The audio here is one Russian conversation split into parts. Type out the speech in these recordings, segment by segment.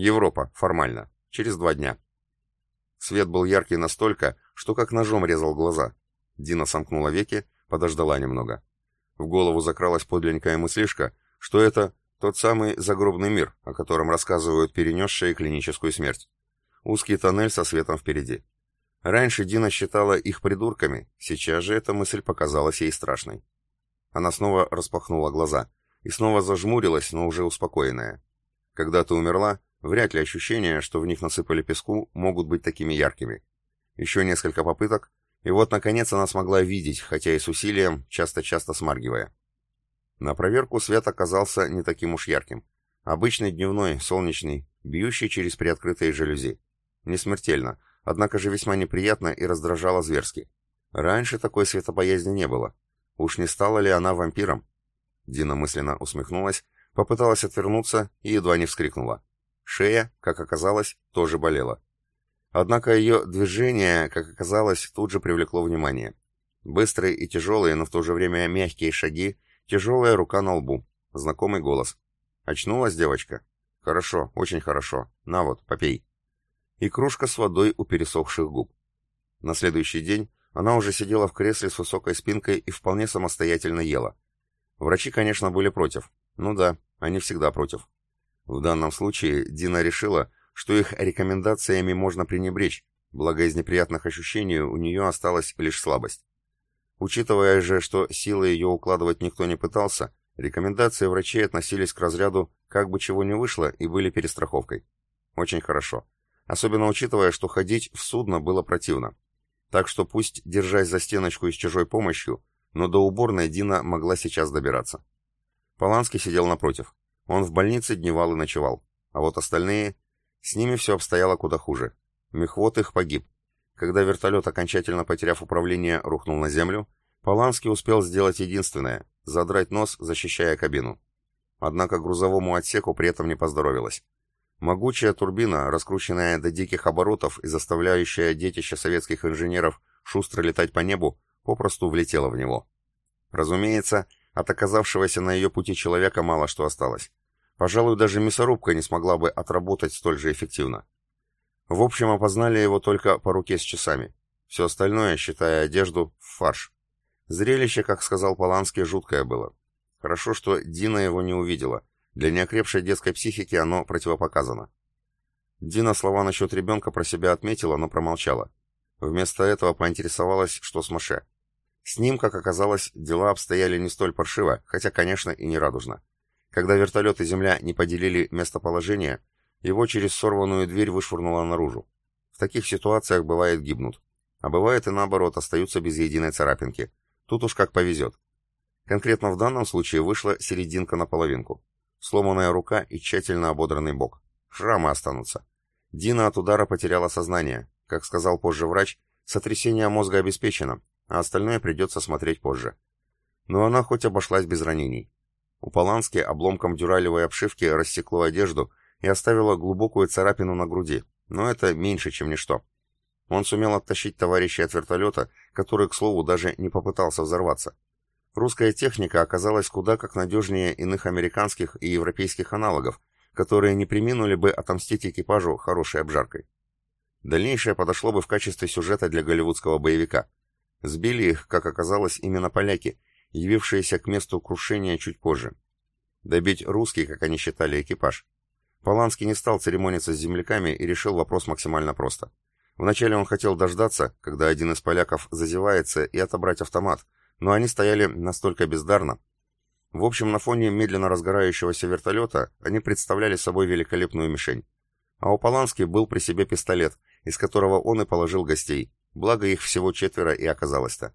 Европа, формально. Через два дня. Свет был яркий настолько, что как ножом резал глаза. Дина сомкнула веки, подождала немного. В голову закралась подлинная мыслишка, что это тот самый загробный мир, о котором рассказывают перенесшие клиническую смерть. Узкий тоннель со светом впереди. Раньше Дина считала их придурками, сейчас же эта мысль показалась ей страшной. Она снова распахнула глаза и снова зажмурилась, но уже успокоенная. Когда ты умерла, вряд ли ощущения, что в них насыпали песку, могут быть такими яркими. Еще несколько попыток, и вот, наконец, она смогла видеть, хотя и с усилием, часто-часто смаргивая. На проверку свет оказался не таким уж ярким. Обычный дневной, солнечный, бьющий через приоткрытые жалюзи. Не смертельно, однако же весьма неприятно и раздражало зверски. Раньше такой светопоязни не было. Уж не стала ли она вампиром? Дина мысленно усмехнулась, попыталась отвернуться и едва не вскрикнула. Шея, как оказалось, тоже болела. Однако ее движение, как оказалось, тут же привлекло внимание. Быстрые и тяжелые, но в то же время мягкие шаги Тяжелая рука на лбу. Знакомый голос. Очнулась девочка? Хорошо, очень хорошо. На вот, попей. И кружка с водой у пересохших губ. На следующий день она уже сидела в кресле с высокой спинкой и вполне самостоятельно ела. Врачи, конечно, были против. Ну да, они всегда против. В данном случае Дина решила, что их рекомендациями можно пренебречь, благо из неприятных ощущений у нее осталась лишь слабость. Учитывая же, что силы ее укладывать никто не пытался, рекомендации врачей относились к разряду «как бы чего не вышло» и были перестраховкой. Очень хорошо. Особенно учитывая, что ходить в судно было противно. Так что пусть, держась за стеночку и с чужой помощью, но до уборной Дина могла сейчас добираться. Поланский сидел напротив. Он в больнице дневал и ночевал. А вот остальные... С ними все обстояло куда хуже. Мехвод их погиб, когда вертолет, окончательно потеряв управление, рухнул на землю, Поланский успел сделать единственное — задрать нос, защищая кабину. Однако грузовому отсеку при этом не поздоровилось. Могучая турбина, раскрученная до диких оборотов и заставляющая детище советских инженеров шустро летать по небу, попросту влетела в него. Разумеется, от оказавшегося на ее пути человека мало что осталось. Пожалуй, даже мясорубка не смогла бы отработать столь же эффективно. В общем, опознали его только по руке с часами. Все остальное, считая одежду, в фарш. Зрелище, как сказал Поланский, жуткое было. Хорошо, что Дина его не увидела. Для неокрепшей детской психики оно противопоказано. Дина слова насчет ребенка про себя отметила, но промолчала. Вместо этого поинтересовалась, что с Маше. С ним, как оказалось, дела обстояли не столь паршиво, хотя, конечно, и не радужно. Когда вертолет и земля не поделили местоположение, его через сорванную дверь вышвырнуло наружу. В таких ситуациях бывает гибнут. А бывает и наоборот, остаются без единой царапинки. Тут уж как повезет. Конкретно в данном случае вышла серединка на половинку. Сломанная рука и тщательно ободранный бок. Шрамы останутся. Дина от удара потеряла сознание. Как сказал позже врач, сотрясение мозга обеспечено, а остальное придется смотреть позже. Но она хоть обошлась без ранений. У Полански обломком дюралевой обшивки рассекло одежду и оставила глубокую царапину на груди, но это меньше, чем ничто. Он сумел оттащить товарища от вертолета, который, к слову, даже не попытался взорваться. Русская техника оказалась куда как надежнее иных американских и европейских аналогов, которые не приминули бы отомстить экипажу хорошей обжаркой. Дальнейшее подошло бы в качестве сюжета для голливудского боевика. Сбили их, как оказалось, именно поляки, явившиеся к месту крушения чуть позже. Добить русский, как они считали, экипаж. Поланский не стал церемониться с земляками и решил вопрос максимально просто. Вначале он хотел дождаться, когда один из поляков зазевается, и отобрать автомат, но они стояли настолько бездарно. В общем, на фоне медленно разгорающегося вертолета они представляли собой великолепную мишень. А у Полански был при себе пистолет, из которого он и положил гостей, благо их всего четверо и оказалось-то.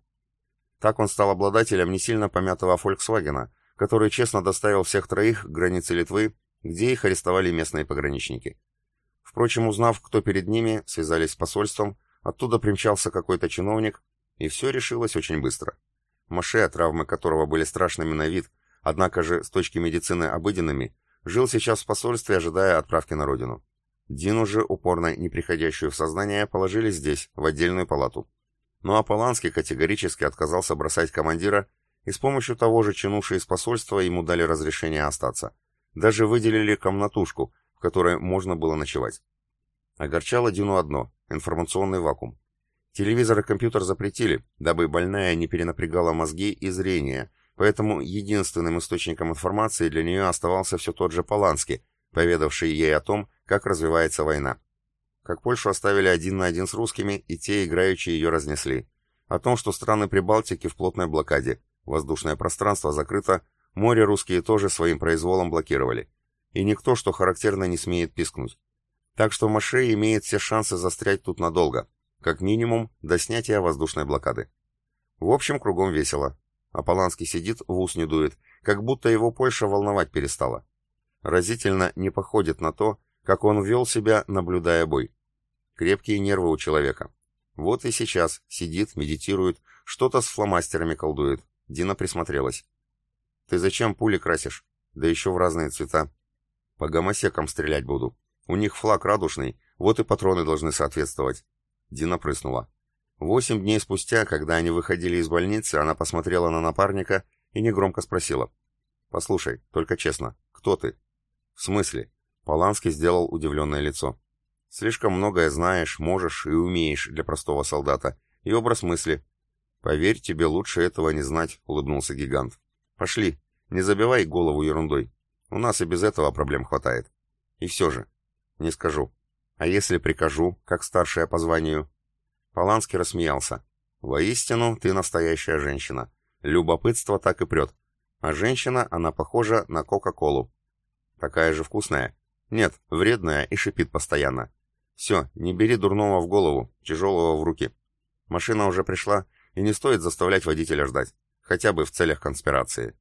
Так он стал обладателем не сильно помятого «Фольксвагена», который честно доставил всех троих к границе Литвы где их арестовали местные пограничники. Впрочем, узнав, кто перед ними, связались с посольством, оттуда примчался какой-то чиновник, и все решилось очень быстро. Маше, травмы которого были страшными на вид, однако же с точки медицины обыденными, жил сейчас в посольстве, ожидая отправки на родину. Дину же, упорно не приходящую в сознание, положили здесь, в отдельную палату. Ну а Поланский категорически отказался бросать командира, и с помощью того же чинувшей из посольства ему дали разрешение остаться. Даже выделили комнатушку, в которой можно было ночевать. Огорчало Дину одно – информационный вакуум. Телевизор и компьютер запретили, дабы больная не перенапрягала мозги и зрение, поэтому единственным источником информации для нее оставался все тот же Поланский, поведавший ей о том, как развивается война. Как Польшу оставили один на один с русскими, и те играючи ее разнесли. О том, что страны Прибалтики в плотной блокаде, воздушное пространство закрыто, море русские тоже своим произволом блокировали. И никто, что характерно, не смеет пискнуть. Так что Маше имеет все шансы застрять тут надолго, как минимум до снятия воздушной блокады. В общем, кругом весело. Аполланский сидит, в ус не дует, как будто его Польша волновать перестала. Разительно не походит на то, как он вел себя, наблюдая бой. Крепкие нервы у человека. Вот и сейчас сидит, медитирует, что-то с фломастерами колдует. Дина присмотрелась. «Ты зачем пули красишь? Да еще в разные цвета. По гомосекам стрелять буду. У них флаг радужный, вот и патроны должны соответствовать». Дина прыснула. Восемь дней спустя, когда они выходили из больницы, она посмотрела на напарника и негромко спросила. «Послушай, только честно, кто ты?» «В смысле?» Поланский сделал удивленное лицо. «Слишком многое знаешь, можешь и умеешь для простого солдата. И образ мысли». «Поверь, тебе лучше этого не знать», — улыбнулся гигант. «Пошли, не забивай голову ерундой. У нас и без этого проблем хватает. И все же, не скажу. А если прикажу, как старшая по званию?» Поланский рассмеялся. «Воистину, ты настоящая женщина. Любопытство так и прет. А женщина, она похожа на Кока-Колу. Такая же вкусная. Нет, вредная и шипит постоянно. Все, не бери дурного в голову, тяжелого в руки. Машина уже пришла, и не стоит заставлять водителя ждать. Хотя бы в целях конспирации.